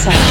side.